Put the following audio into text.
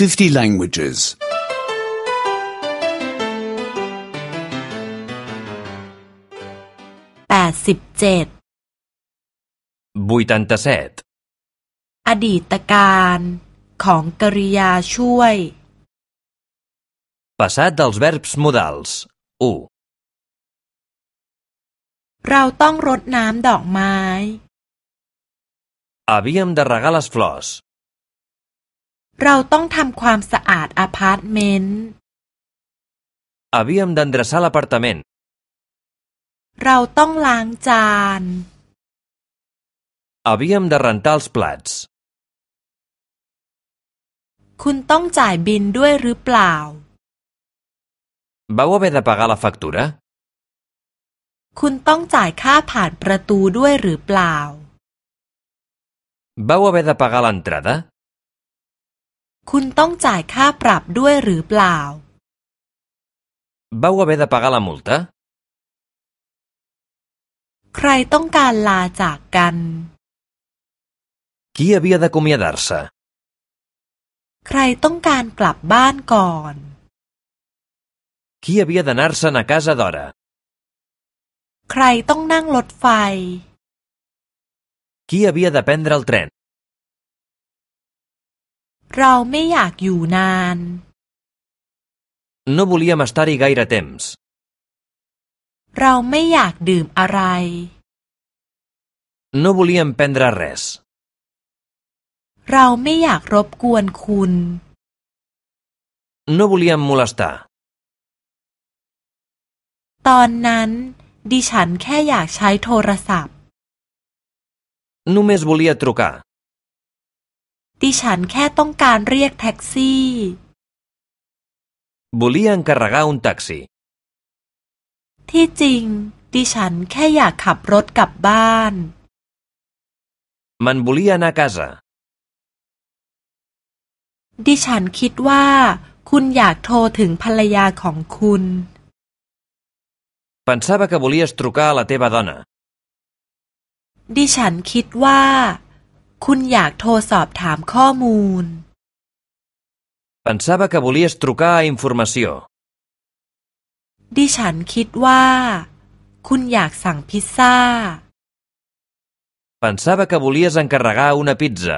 50 languages. แปดสิบเจ็ด 87. อดีตการของกริยาช่วย Passat dels verbs modals. 1. เราต้องรดน้ำดอกไม้ Havíem de regar les flors. เราต้องทำความสะอาดอพาร์ตเมนต์ Havíem d'endreçar l'apartament. เราต้องล้างจาน Havíem de rentar els plats. คุณต้องจ่ายบินด้วยหรือเปล่า Vau haver de pagar la factura? คุณต้องจ่ายค่าผ่านประตูด้วยหรือเปล่า Vau haver de pagar l'entrada? คุณต้องจ่ายค่าปรับด้วยหรือเปล่า Vau haver de pagar la multa? ใครต้องการลาจากกัน Qui havia d'acomiadar-se? ใครต้องการกลับบ้านก่อน Qui havia d'anar-se'n a casa d'hora? ใครต้องนั่งรถไฟ Qui havia de prendre el tren? เราไม่อยากอยู่นาน No volíem estar-hi gaire temps. เราไม่อยากดื่มอะไร No volíem prendre res. เราไม่อยากรบกวนคุณ No volíem molestar. ตอนนั้น ดิฉันแค่อยากใช้โทรศัพท์ Només volia trucar. ดิฉันแค่ต้องการเรียกแท็กซี่ Volia encarregar un taxi. ที่จริง ดิฉันแค่อยากขับรถกลับบ้าน Me'n volia anar a casa. ดิฉันคิดว่า คุณอยากโทรถึงภรรยาของคุณ Pensava que volies trucar a la teva dona. ดิฉันคิดว่า คุณอยากโทรสอบถามข้อมูล Pensava que volies trucar a informació. ดิฉันคิดว่า คุณอยากสั่งพิซซ่า Pensava que volies encarregar una pizza.